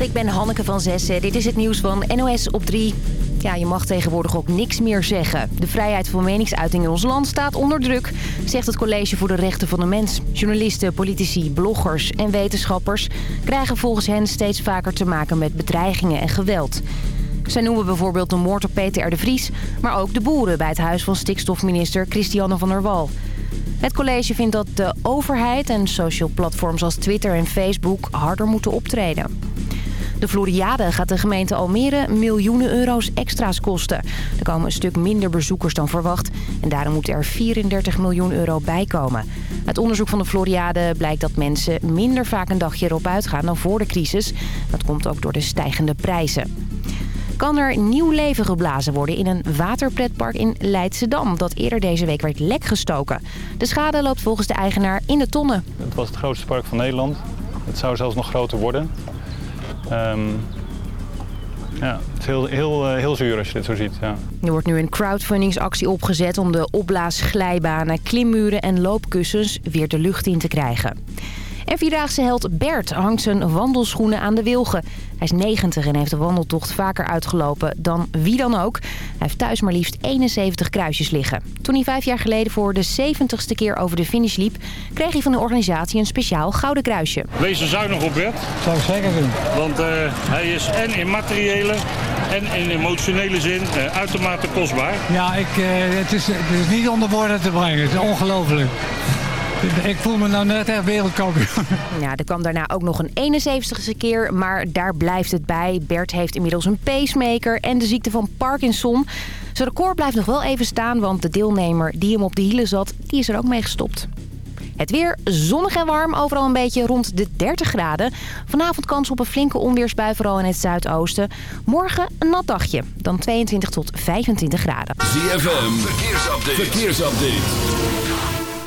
Ik ben Hanneke van Zessen. Dit is het nieuws van NOS op 3. Ja, je mag tegenwoordig ook niks meer zeggen. De vrijheid van meningsuiting in ons land staat onder druk, zegt het College voor de Rechten van de Mens. Journalisten, politici, bloggers en wetenschappers krijgen volgens hen steeds vaker te maken met bedreigingen en geweld. Zij noemen bijvoorbeeld de moord op Peter R. de Vries, maar ook de boeren bij het huis van stikstofminister Christiane van der Wal. Het college vindt dat de overheid en social platforms als Twitter en Facebook harder moeten optreden. De Floriade gaat de gemeente Almere miljoenen euro's extra's kosten. Er komen een stuk minder bezoekers dan verwacht en daarom moet er 34 miljoen euro bij komen. Uit onderzoek van de Floriade blijkt dat mensen minder vaak een dagje erop uitgaan dan voor de crisis. Dat komt ook door de stijgende prijzen kan er nieuw leven geblazen worden in een waterpretpark in Leidschendam... dat eerder deze week werd lek gestoken. De schade loopt volgens de eigenaar in de tonnen. Het was het grootste park van Nederland. Het zou zelfs nog groter worden. Ehm, ja, het is heel, heel, eh, heel zuur als je dit zo ziet. Ja. Er wordt nu een crowdfundingsactie opgezet om de opblaasglijbanen, klimmuren en loopkussens weer de lucht in te krijgen. En Vierdaagse held Bert hangt zijn wandelschoenen aan de wilgen. Hij is 90 en heeft de wandeltocht vaker uitgelopen dan wie dan ook. Hij heeft thuis maar liefst 71 kruisjes liggen. Toen hij vijf jaar geleden voor de 70ste keer over de finish liep... kreeg hij van de organisatie een speciaal gouden kruisje. Wees er zuinig op, Bert. Zou ik zeker doen. Want uh, hij is en in materiële en in emotionele zin uh, uitermate kostbaar. Ja, ik, uh, het, is, het is niet onder woorden te brengen. Het is ongelooflijk. Ik voel me nou net echt wereldkampioen. Ja, er kwam daarna ook nog een 71ste keer, maar daar blijft het bij. Bert heeft inmiddels een pacemaker en de ziekte van Parkinson. Zijn record blijft nog wel even staan, want de deelnemer die hem op de hielen zat, die is er ook mee gestopt. Het weer zonnig en warm, overal een beetje rond de 30 graden. Vanavond kans op een flinke onweersbui, vooral in het zuidoosten. Morgen een nat dagje, dan 22 tot 25 graden. ZFM, verkeersupdate. verkeersupdate.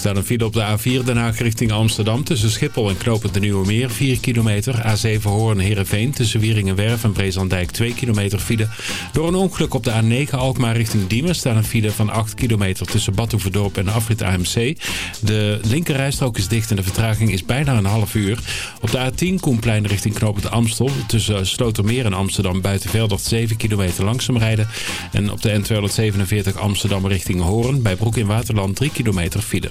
Staat een file op de A4 Den Haag richting Amsterdam... tussen Schiphol en Knopend de Nieuwe Meer, 4 kilometer. A7 Hoorn Heerenveen tussen Wieringenwerf en Brezandijk, 2 kilometer file. Door een ongeluk op de A9 Alkmaar richting Diemen... staat een file van 8 kilometer tussen Badhoevedorp en Afrit AMC. De linkerrijstrook is dicht en de vertraging is bijna een half uur. Op de A10 Koenplein richting Knopend Amstel... tussen Slotermeer en Amsterdam buiten Veldert 7 kilometer langzaam rijden. En op de N247 Amsterdam richting Hoorn... bij Broek in Waterland 3 kilometer file.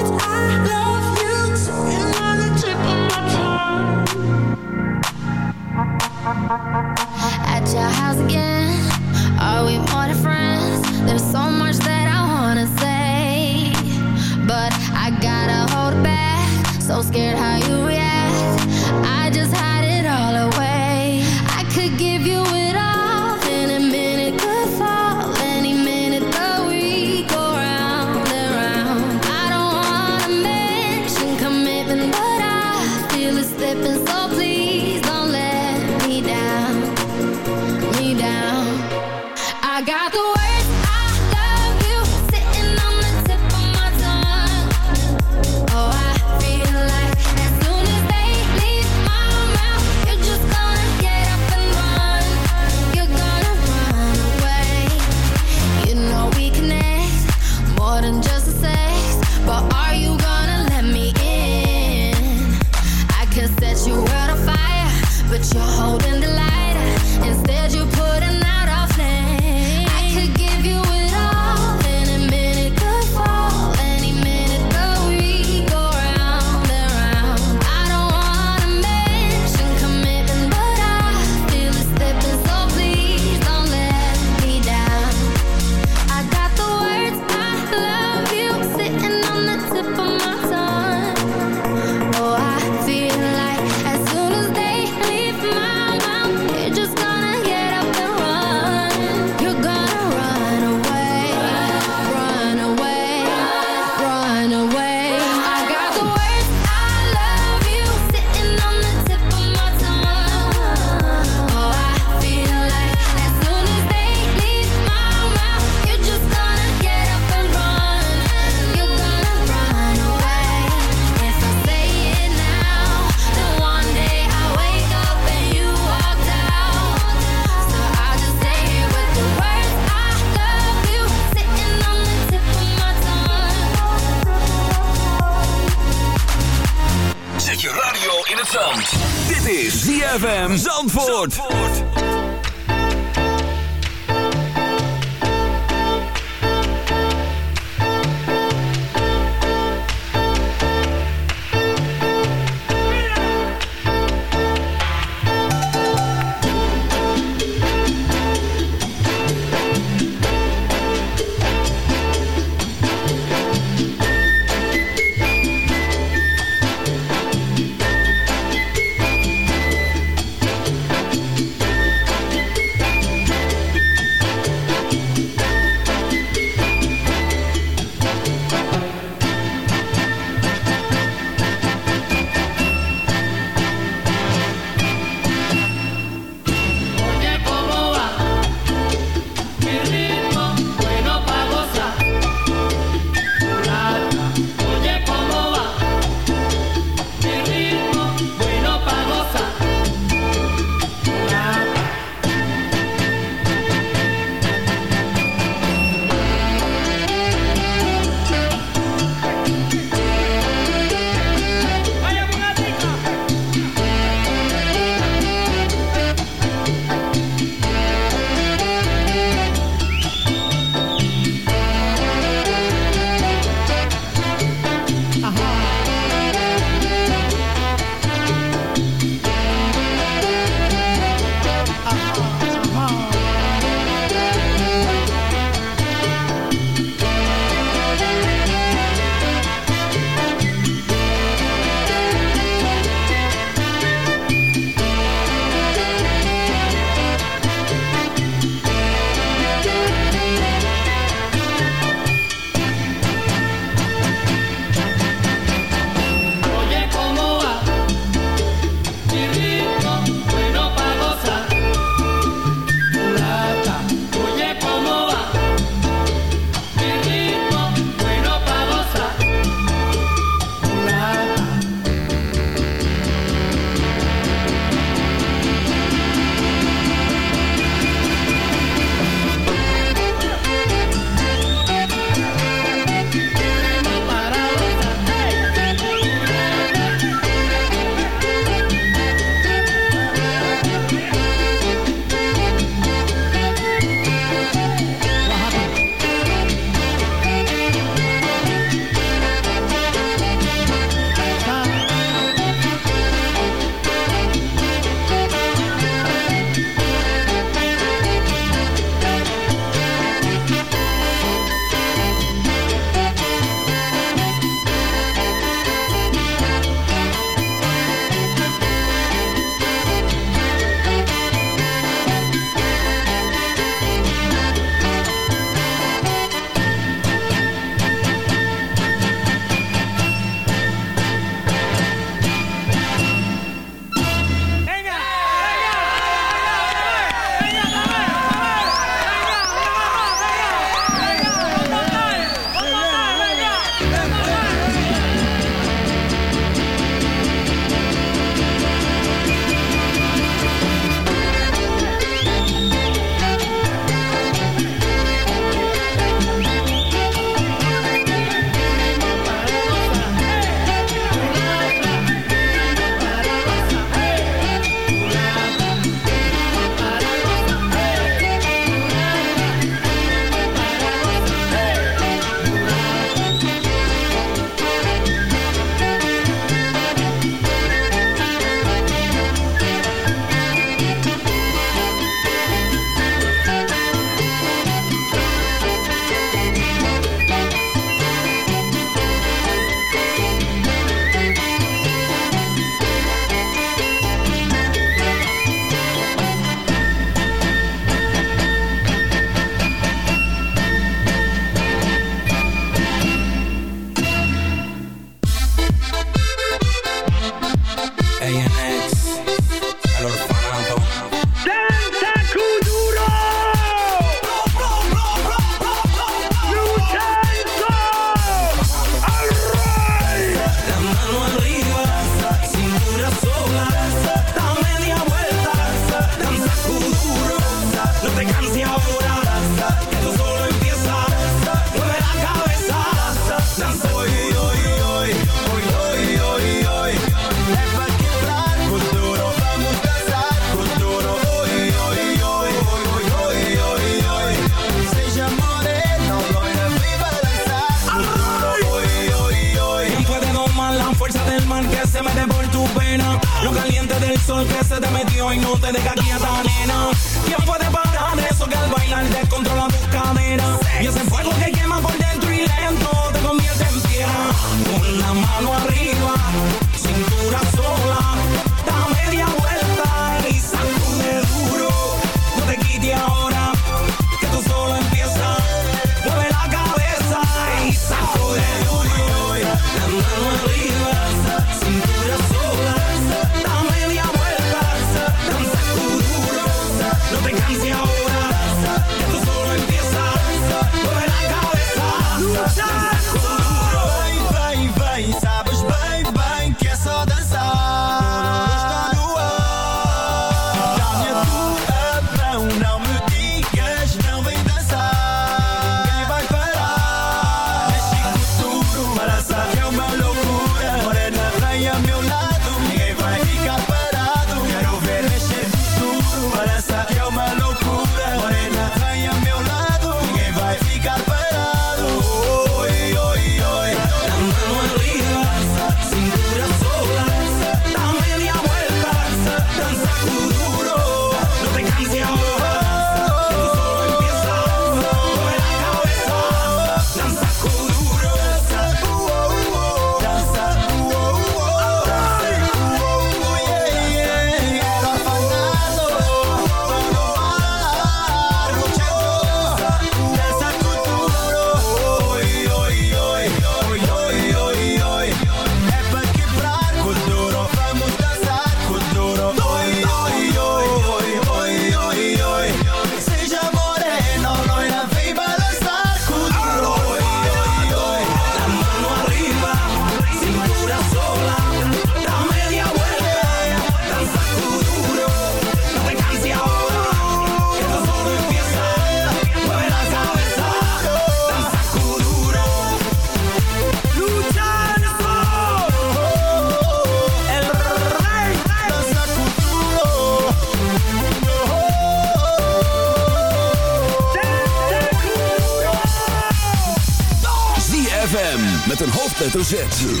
Hoofdletter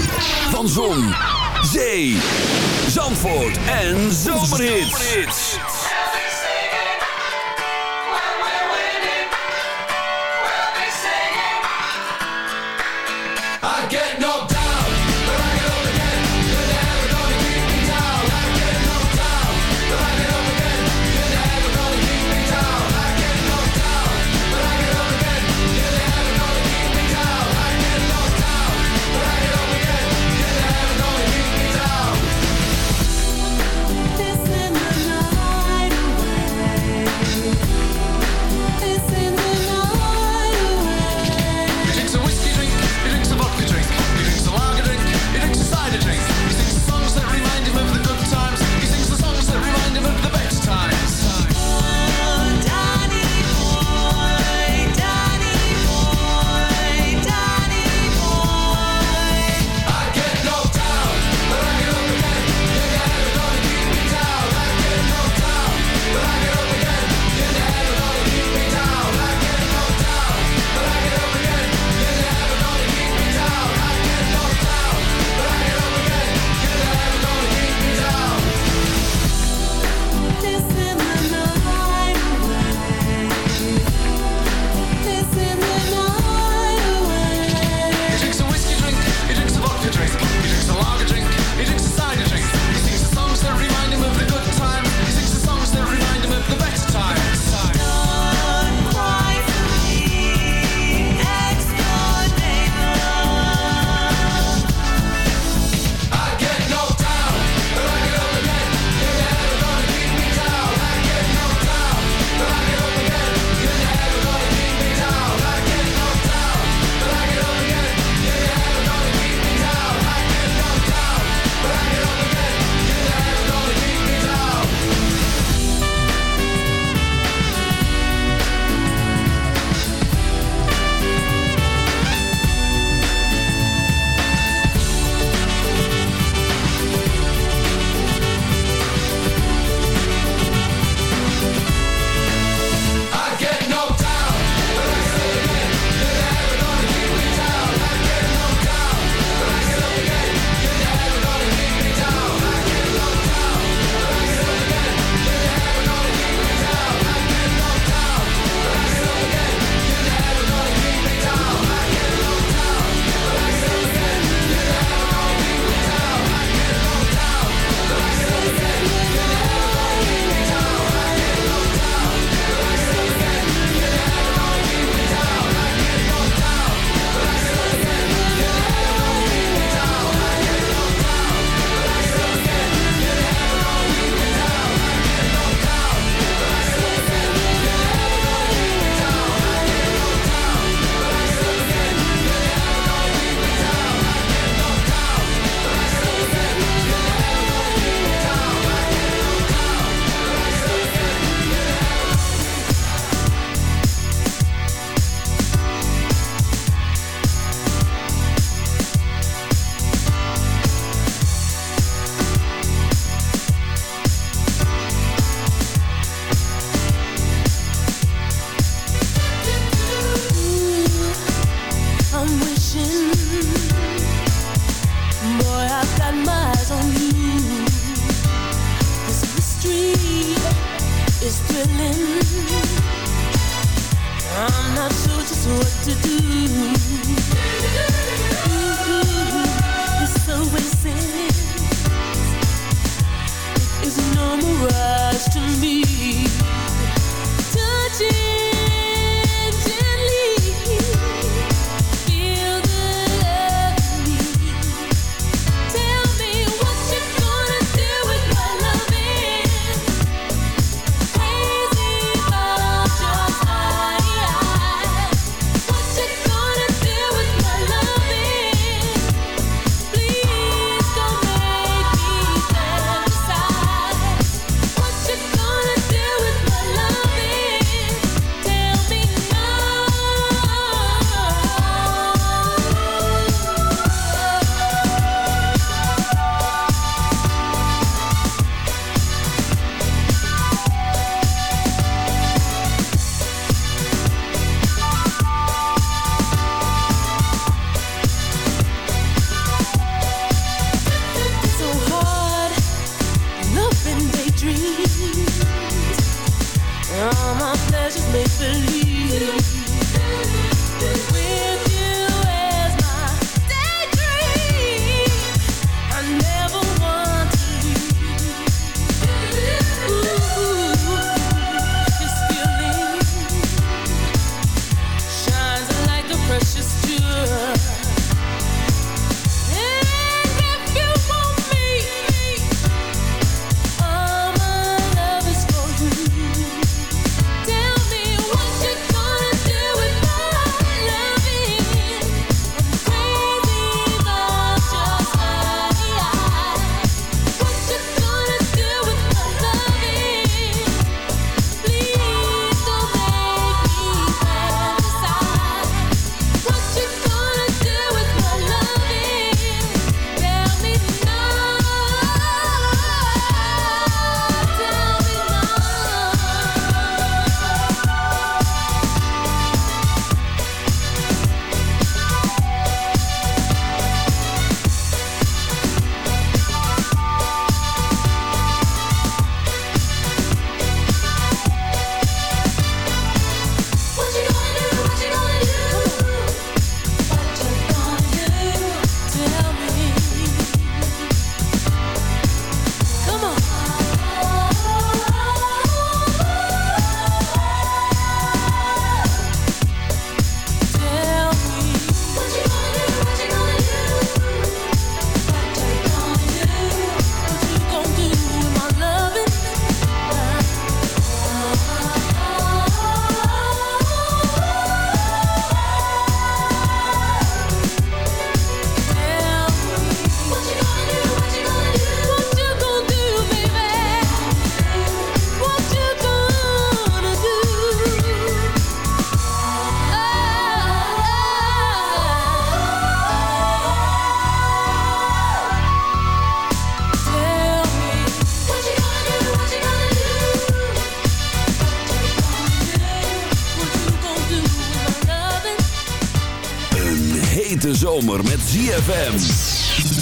ZFM.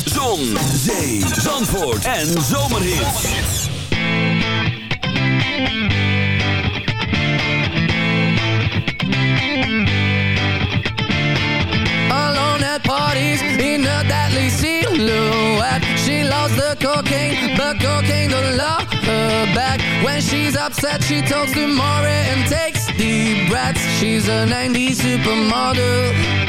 Zon, zee, zandvoort en zomerhits. Alone at parties in a deadly silhouette. She loves the cocaine, but cocaine don't love her back. When she's upset, she talks to Maury and takes deep breaths. She's a 90s supermodel.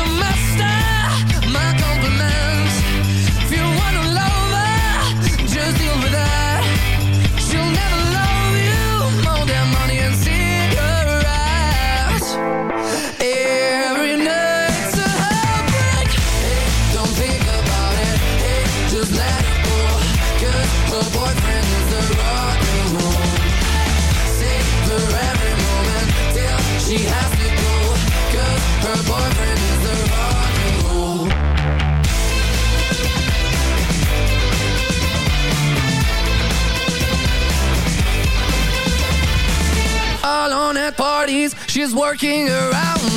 at parties. She's working around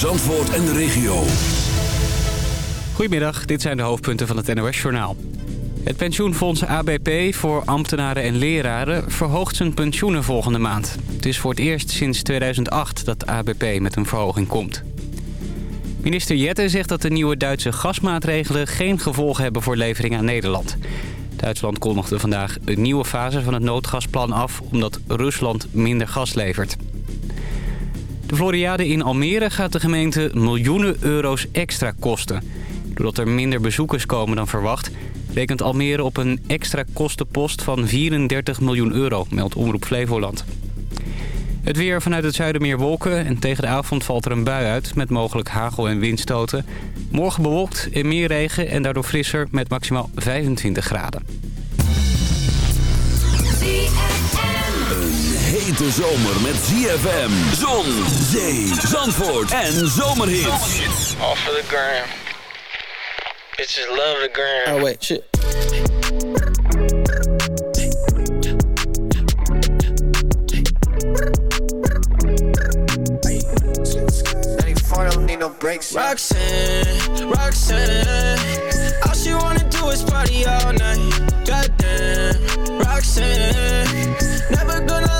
Zandvoort en de regio. Goedemiddag, dit zijn de hoofdpunten van het NOS-journaal. Het pensioenfonds ABP voor ambtenaren en leraren verhoogt zijn pensioenen volgende maand. Het is voor het eerst sinds 2008 dat ABP met een verhoging komt. Minister Jette zegt dat de nieuwe Duitse gasmaatregelen geen gevolgen hebben voor levering aan Nederland. Duitsland kondigde vandaag een nieuwe fase van het noodgasplan af omdat Rusland minder gas levert. De Floriade in Almere gaat de gemeente miljoenen euro's extra kosten. Doordat er minder bezoekers komen dan verwacht... rekent Almere op een extra kostenpost van 34 miljoen euro, meldt Omroep Flevoland. Het weer vanuit het zuiden meer wolken en tegen de avond valt er een bui uit... met mogelijk hagel- en windstoten. Morgen bewolkt en meer regen en daardoor frisser met maximaal 25 graden. Hete zomer met ZFM, zon, zee, zandvoort en zomerhits. Off of the gram. Bitches love the gram. Oh wait, shit. no breaks. Roxanne, Roxanne, all she wanna do is party all night. Goddamn, Roxanne, never gonna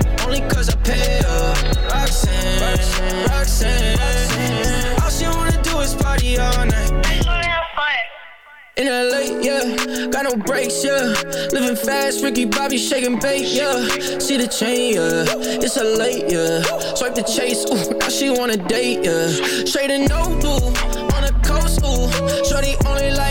Roxanne, Roxanne. All she wanna do is party all night. In LA, yeah, got no brakes, yeah. Living fast, Ricky Bobby shaking bait, yeah. See the chain, yeah. It's a late, yeah. Swipe the chase, ooh, now she wanna date, yeah. Straight and no blue, on the coast, ooh. Shorty only like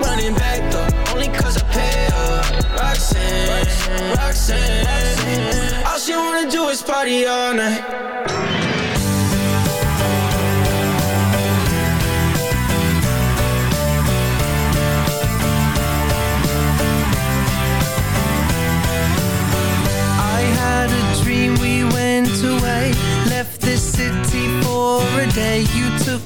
Running back though, only cause I pay her. Roxanne, Roxanne, Roxanne. All she wanna do is party all night.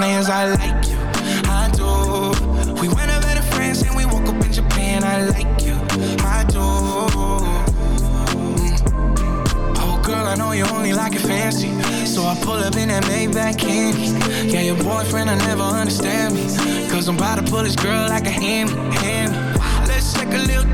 plans? I like you, I do. We went to France and we woke up in Japan, I like you, I do. Oh girl, I know you only like it fancy, so I pull up in that Maybach candy. Yeah, your boyfriend, I never understand me, cause I'm about to pull this girl like a hand, hand. Let's take a little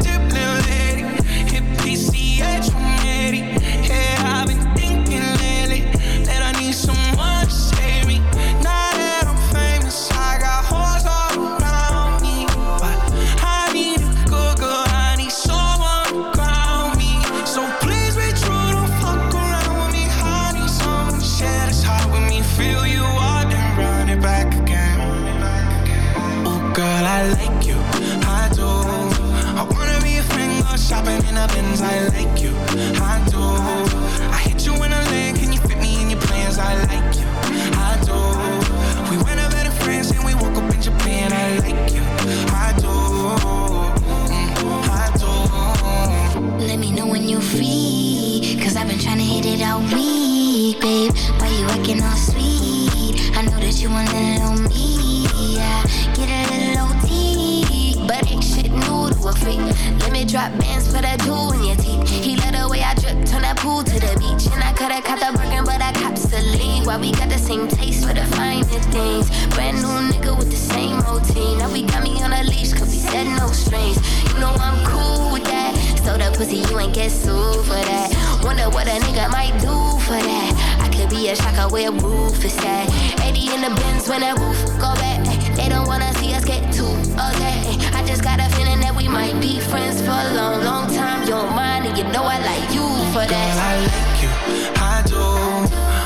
pussy, you ain't get sued for that. Wonder what a nigga might do for that. Could be a shocker where roof is at. 80 in the bins when that roof go back. They don't wanna see us get too okay. I just got a feeling that we might be friends for a long, long time. You don't mind, and you know I like you for that. Girl, I like you, I do.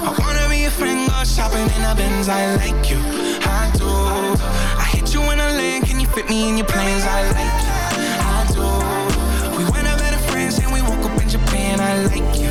I wanna be a friend, go shopping in the Benz. I like you, I do. I hit you in a lane, can you fit me in your plans? I like you, I do. We went over to France and we woke up in Japan. I like you,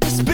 Get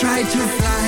Try to fly